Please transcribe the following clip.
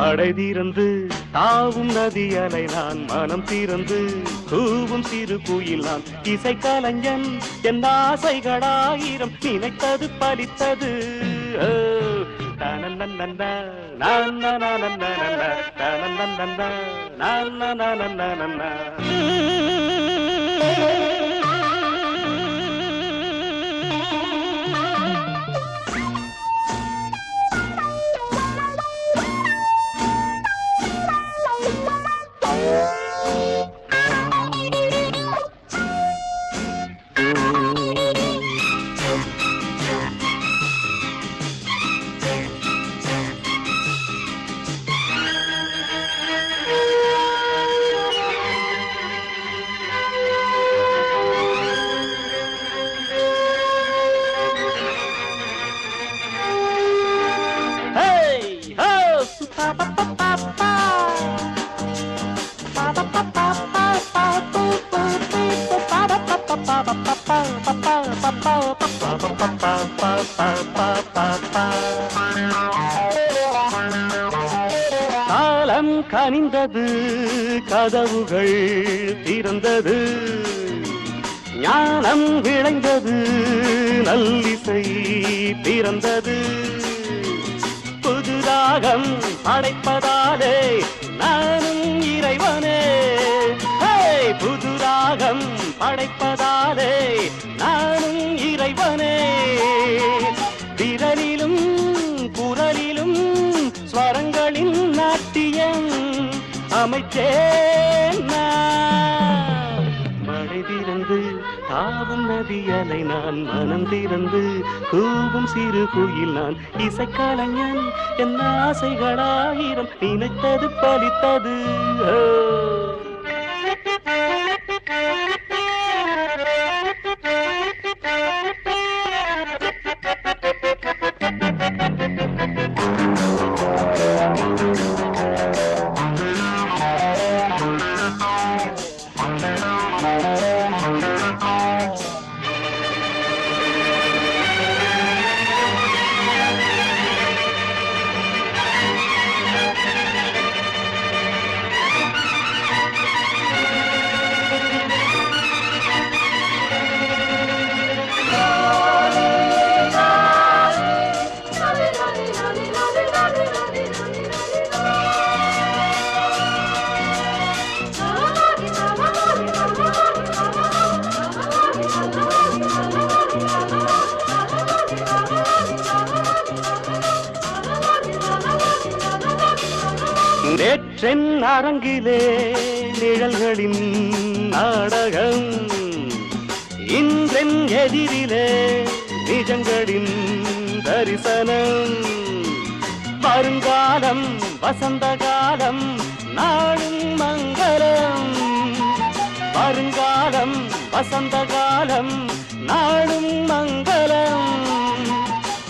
மடை தீர்ந்து தாவும் நதி அலை நான் மனம் தீர்ந்து கூவும் சிறு குயில் நான் இசை கலைஞன் என் ஆசைகளாயிரம் நினைத்தது பலித்தது. நான் காலம் கனிந்தது கதவுகள் திறந்தது ஞானம் விளைந்தது நல்லிசை பிறந்தது புது அடைப்பதாலே நானும் இறைவனே. புது ராகம் படைப்பதாலே நானும் இறைவனே. விரலிலும் குரலிலும் ஸ்வரங்களின் நாட்டியம் அமைச்சே தாவும் நான் மனம் திறந்து கூவும் சிறு குயில் நான் இசைக்கலைஞன். என் ஆசைகளாயிரம் நினைத்தது பலித்தது. நேற்றென் அரங்கிலே நிழல்களின் நாடகம். இன்றென் எதிரிலே நிஜங்களின் தரிசனம். வருங்காலம் வசந்த காலம் நாடும் மங்களம். வருங்காலம் வசந்த காலம் நாடும் மங்களம்.